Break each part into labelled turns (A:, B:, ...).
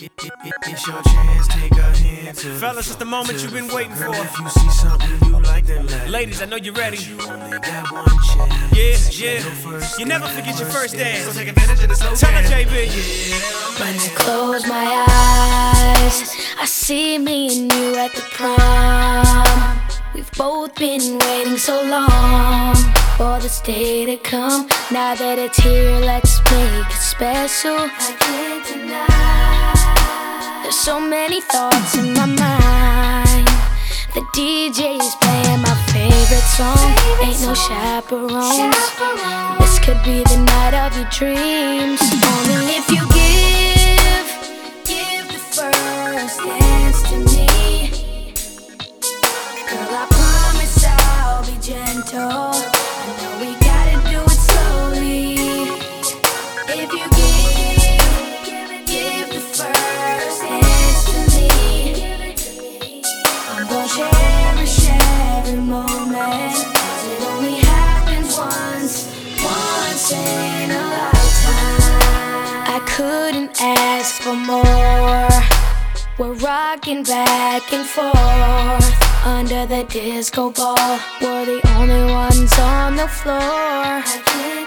A: It's your chance, take a hand to
B: Fellas, it's the moment you've been waiting for.
A: If you see something you like, then let
B: Ladies, I know you're ready.
A: You only got one chance.
B: Yeah, yeah.
A: Your
B: You never forget your first dance.
A: So take advantage of the slow
B: Tell her. JB.
C: When I close my eyes, I see me and you at the prom. We've both been waiting so long for this day to come. Now that it's here, let's make it special. I can't deny. There's so many thoughts in my mind. The DJ's playing my favorite song. Ain't no chaperones. This could be the night of your dreams. Only if you give, give the first dance to me. Girl, I promise I'll be gentle. I know we gotta do it slowly. If you Cherish every it only happens once, once in a lifetime. I couldn't ask for more. We're rocking back and forth under the disco ball. We're the only ones on the floor.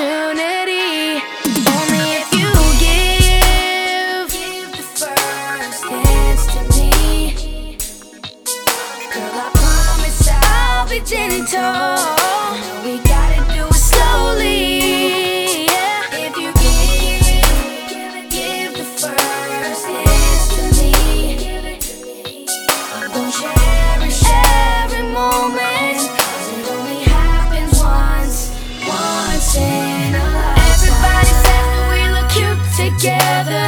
C: Opportunity. Only if you give, give the first dance to me. Girl, I promise I'll be gentle. We gotta do together.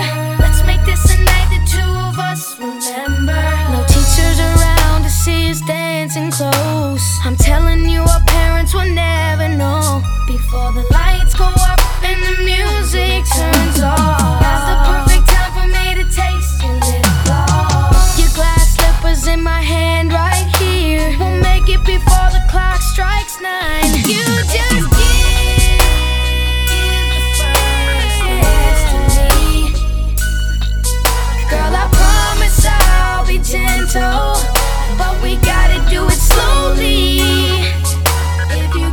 C: Gentle, but we gotta do it slowly. If you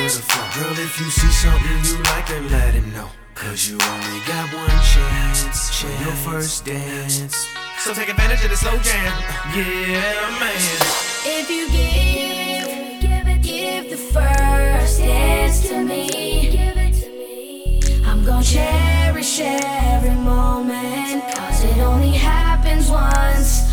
A: chance, if you see something you like, then let him know. Cause you only got one chance, for your first dance. So take advantage of this slow jam. Yeah, man.
C: If you give, give it, give the first dance to me. Give it to me. I'm gonna cherish every moment. Cause it only happens once.